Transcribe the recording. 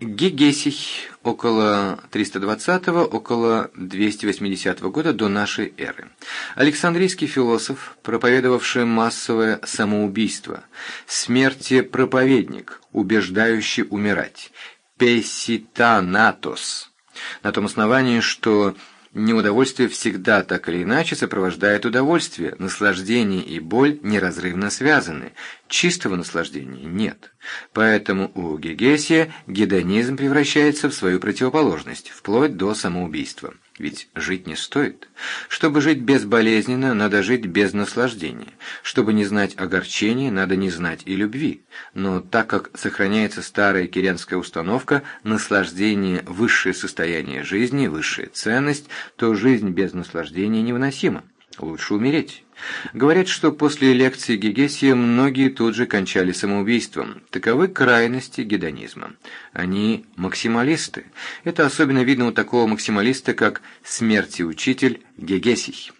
Гегесий около 320-го, около 280 -го года до нашей эры. Александрийский философ, проповедовавший массовое самоубийство, смерти проповедник, убеждающий умирать, песитанатос, на том основании, что Неудовольствие всегда так или иначе сопровождает удовольствие, наслаждение и боль неразрывно связаны, чистого наслаждения нет. Поэтому у Гегесия гедонизм превращается в свою противоположность, вплоть до самоубийства. Ведь жить не стоит. Чтобы жить безболезненно, надо жить без наслаждения. Чтобы не знать огорчения, надо не знать и любви. Но так как сохраняется старая киренская установка «наслаждение – высшее состояние жизни, высшая ценность», то жизнь без наслаждения невыносима. Лучше умереть. Говорят, что после лекции Гегесия многие тут же кончали самоубийством. Таковы крайности гедонизма. Они максималисты. Это особенно видно у такого максималиста, как смерти учитель Гегесий.